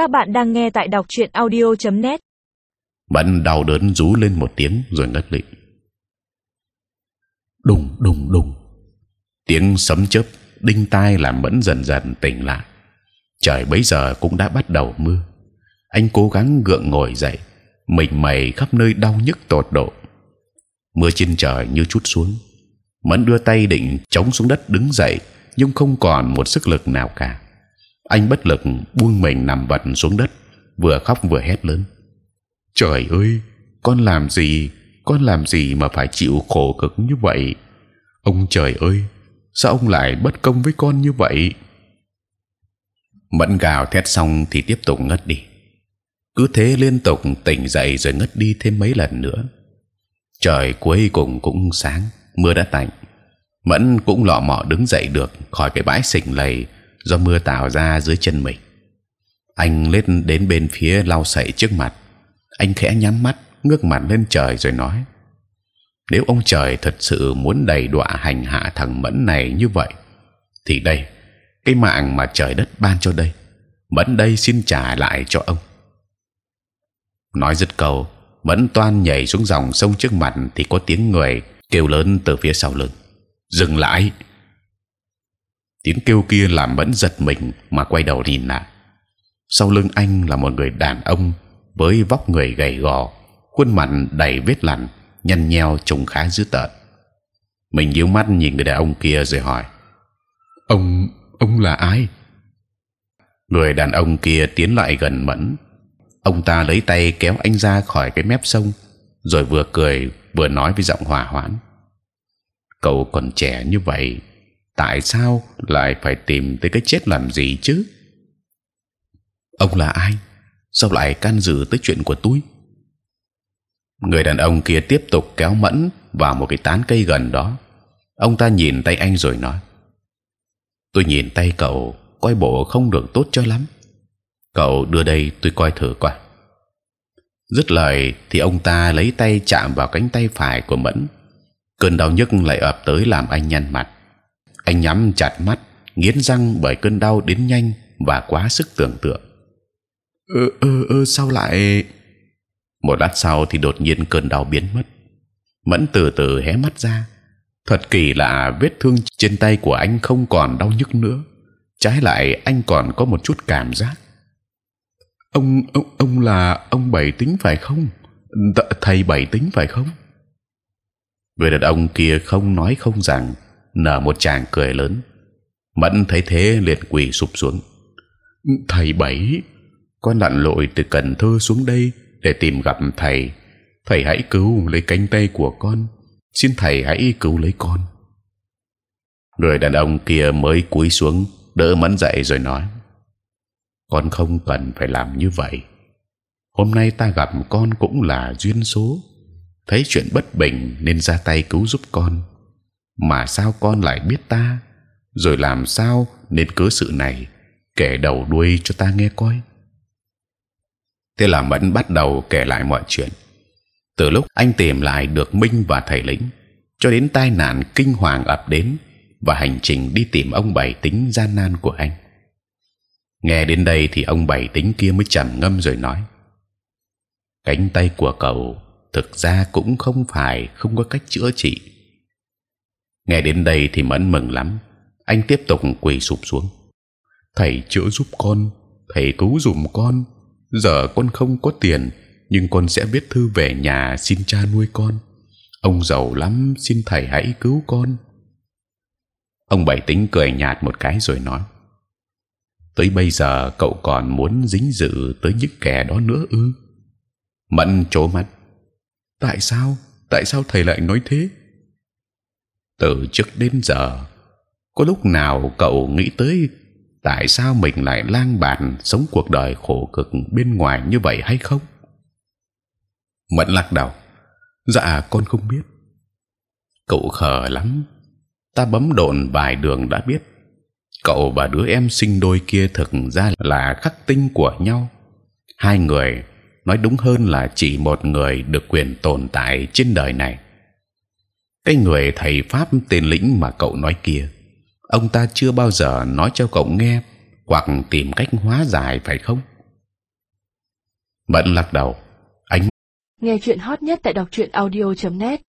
Các bạn đang nghe tại đọc truyện audio.net. Mẫn đau đớn rú lên một tiếng rồi ngất lịm. Đùng đùng đùng, tiếng sấm chớp đinh tai làm Mẫn dần dần tỉnh lại. Trời bấy giờ cũng đã bắt đầu mưa. Anh cố gắng gượng ngồi dậy, mình mày khắp nơi đau nhức tột độ. Mưa trên trời như chút xuống. Mẫn đưa tay định chống xuống đất đứng dậy, nhưng không còn một sức lực nào cả anh bất lực buông mình nằm vật xuống đất, vừa khóc vừa hét lớn. Trời ơi, con làm gì, con làm gì mà phải chịu khổ cực như vậy? Ông trời ơi, sao ông lại bất công với con như vậy? Mẫn gào thét xong thì tiếp tục ngất đi. Cứ thế liên tục tỉnh dậy rồi ngất đi thêm mấy lần nữa. Trời cuối cùng cũng sáng, mưa đã tạnh. Mẫn cũng lọ mọ đứng dậy được khỏi cái bãi sình lầy do mưa tạo ra dưới chân mình. Anh lết đến bên phía lau sậy trước mặt. Anh khẽ nhắm mắt, ngước mặt lên trời rồi nói: Nếu ông trời thật sự muốn đầy đọa hành hạ thằng mẫn này như vậy, thì đây, cái mạng mà trời đất ban cho đây, mẫn đây xin trả lại cho ông. Nói dứt câu, mẫn toan nhảy xuống dòng sông trước mặt thì có tiếng người kêu lớn từ phía sau lưng: dừng lại! Tiếng kêu kia làm mẫn giật mình mà quay đầu nhìn lại. Sau lưng anh là một người đàn ông với vóc người gầy gò khuôn mặt đầy vết lằn nhăn nheo trông khá dữ tợn. Mình nhíu mắt nhìn người đàn ông kia rồi hỏi ông ông là ai? Người đàn ông kia tiến lại gần mẫn. Ông ta lấy tay kéo anh ra khỏi cái mép sông rồi vừa cười vừa nói với giọng hòa hoãn cậu còn trẻ như vậy tại sao lại phải tìm tới cái chết làm gì chứ? Ông là ai? Sao lại can dự tới chuyện của tôi? Người đàn ông kia tiếp tục kéo mẫn vào một cái tán cây gần đó. Ông ta nhìn tay anh rồi nói, tôi nhìn tay cậu, coi bộ không được tốt cho lắm. Cậu đưa đây tôi coi thử coi. Dứt lời thì ông ta lấy tay chạm vào cánh tay phải của mẫn. Cơn đau nhức lại ập tới làm anh nhăn mặt anh nhắm chặt mắt nghiến răng bởi cơn đau đến nhanh và quá sức tưởng tượng. Ơ ơ ơ sao lại? Một lát sau thì đột nhiên cơn đau biến mất. Mẫn từ từ hé mắt ra. Thật kỳ lạ vết thương trên tay của anh không còn đau nhức nữa. Trái lại anh còn có một chút cảm giác. Ông ông ông là ông bảy tính phải không? Th thầy bảy tính phải không? Người đàn ông kia không nói không rằng nở một tràng cười lớn. Mẫn thấy thế liền quỳ sụp xuống. Thầy bảy con lặn lội từ cần thơ xuống đây để tìm gặp thầy. Thầy hãy cứu lấy cánh tay của con. Xin thầy hãy cứu lấy con. Người đàn ông kia mới cúi xuống, đỡ mẫn dậy rồi nói, con không cần phải làm như vậy. Hôm nay ta gặp con cũng là duyên số. Thấy chuyện bất bình nên ra tay cứu giúp con mà sao con lại biết ta? Rồi làm sao nên cớ sự này? Kể đầu đuôi cho ta nghe coi. Thế là mẫn bắt đầu kể lại mọi chuyện. Từ lúc anh tìm lại được minh và thầy lĩnh cho đến tai nạn kinh hoàng ập đến và hành trình đi tìm ông bảy tính gian nan của anh. Nghe đến đây thì ông bảy tính kia mới trầm ngâm rồi nói, cánh tay của cậu thực ra cũng không phải không có cách chữa trị nghe đến đây thì mẫn mừng lắm. Anh tiếp tục quỳ sụp xuống. Thầy chữa giúp con, thầy cứu dùm con. Giờ con không có tiền, nhưng con sẽ viết thư về nhà xin cha nuôi con. Ông giàu lắm, xin thầy hãy cứu con. Ông bảy tính cười nhạt một cái rồi nói, tới bây giờ cậu còn muốn dính dự tới những kẻ đó nữa ư? Mẫn trố mắt, tại sao? Tại sao thầy lại nói thế? Từ trước đến giờ, có lúc nào cậu nghĩ tới tại sao mình lại lang bạt sống cuộc đời khổ cực bên ngoài như vậy hay không? Mẫn lắc đầu. Dạ con không biết. Cậu khờ lắm. Ta bấm đồn vài đường đã biết. Cậu và đứa em sinh đôi kia thực ra là khắc tinh của nhau. Hai người, nói đúng hơn là chỉ một người được quyền tồn tại trên đời này cái người thầy pháp tên lĩnh mà cậu nói kia, ông ta chưa bao giờ nói cho cậu nghe hoặc tìm cách hóa giải, phải không? Vẫn lắc đầu. Anh Nghe chuyện hot nhất tại đọc truyện audio.net